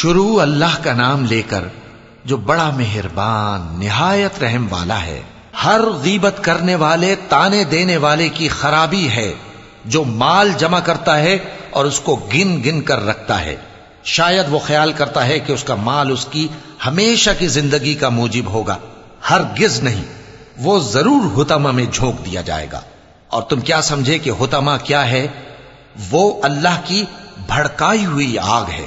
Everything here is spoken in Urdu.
شروع اللہ کا نام لے کر جو بڑا مہربان، نہایت رحم والا ہے، ہر غیبت کرنے والے، تانے دینے والے کی خرابی ہے، جو مال جمع کرتا ہے اور اس کو گن گن کر رکھتا ہے۔ شاید وہ خیال کرتا ہے کہ اس کا مال اس کی ہمیشہ کی زندگی کا موجب ہوگا۔ ہر گز نہیں، وہ ضرور ہتما میں جھونک دیا جائے گا۔ اور تم کیا سمجھے کہ ہتما کیا ہے؟ وہ اللہ کی بھڑکائی ہوئی آگ ہے۔